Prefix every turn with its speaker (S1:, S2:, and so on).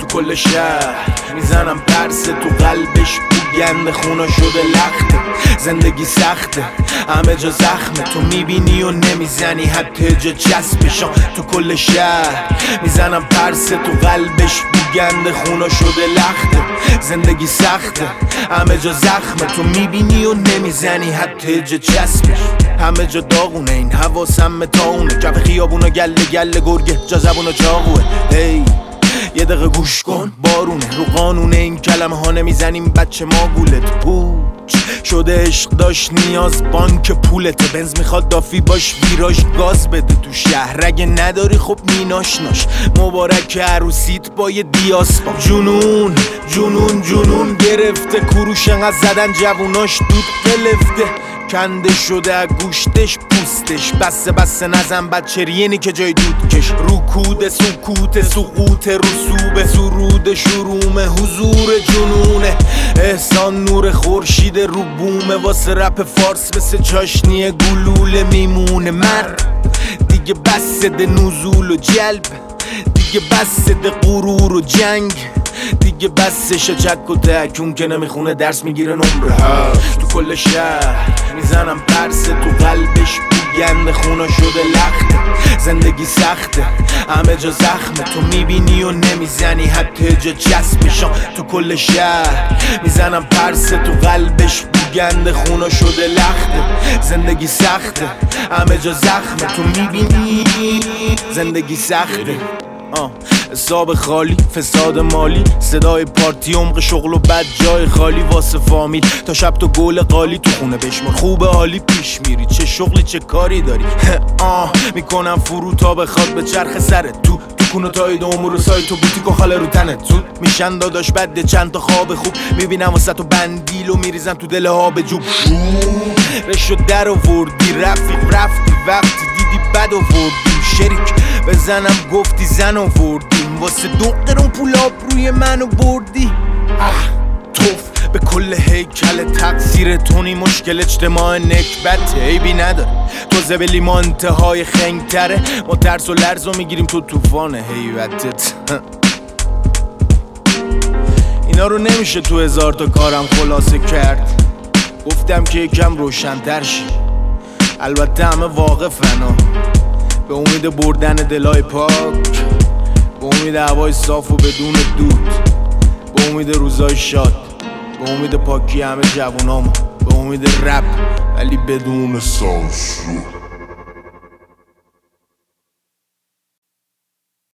S1: تو کل شهر می‌زنم پرس تو قلبش گند خونا شده لخته. زندگی سخته همه جا زخمه. تو می‌بینی و نمی‌زنی حتی جا چسبشان تو کل شهر می‌زنم پرس تو قلبش گند خونا شده لخته. زندگی سخته همه جا زخمه. تو می‌بینی و نمی‌زنی حتی جا چسبش همه جا داغونه این حواسم تاونه کف خیابونا گله گله گرگه جا زبون و چاقوه هی یه دقیقه گوش کن. بارونه. رو قانون این کلمه ها نمی‌زنیم. بچه ما گولت پوچ. شده عشق داشت نیاز. بانک پولته. بنز می‌خواد دافی باش. ویراش گاز بده تو شهر. اگه نداری خب میناشناش مبارک عروسیت با یه دیاس. جنون. جنون جنون گرفته کروش انقدر زدن جووناش دود قلفته کنده شده از گوشتش پوستش. بسه بسه نزن بچرینی که جای دود کش. رکود سکوت سقوط رسوب سرود شروم حضور جنونه احسان نور خورشید رو بومه واسه رپ فارس مثل چاشنی گلوله میمونه مر دیگه بس ده نزول و جلب. دیگه بس ده غرور و جنگ. دیگه بسش چک و تکون که نمی‌خونه درس می‌گیره نمره. تو کل شهر می‌زنم پرس تو قلبش گند خونا شده لخته. زندگی سخته همه جا زخمه. تو می‌بینی و نمی‌زنی حتی جا چسبشان تو کل شهر می‌زنم پرس تو قلبش گند خونا شده لخته. زندگی سخته همه جا زخمه. تو می‌بینی زندگی سخته. حساب خالی فساد مالی. صدای پارتی عمق شغل و بد جای خالی. واسه فامیل تا شب تو گل قالی. تو خونه بشمار خوب عالی پیش میری. چه شغلی چه کاری داری؟ آه می‌کنم فرو تا بخواد به چرخ سرت تو. تو کونو تاید امور و سایت و بوتیک و خاله رو تنت زود میشن داداش بده چند تا خواب خوب. می‌بینم واسه تو بندیل و میریزم تو دل ها به جوب رشو در وردی رفیق رفتی وقتی دیدی بد وردی شریک بزنم گفتی زن آوردیم واسه دو قرون پولاب روی منو بردی. اه توف. به کل هیکل تقصیر تونی مشکل اجتماع نکبت. عیبی نداره. تو زبلی ما انتهای خنگتره. ما ترس و لرز و می‌گیریم تو طوفان حیوتت. اینا رو نمیشه تو هزار تا کارم خلاصه کرد. گفتم که یکم روشنتر شی. البته همه واقفن به امید بردن دلای پاک به امید هوای صاف و بدون دود به امید روزای شاد به امید پاکی همه جوانامو به امید رپ ولی بدون سانسور.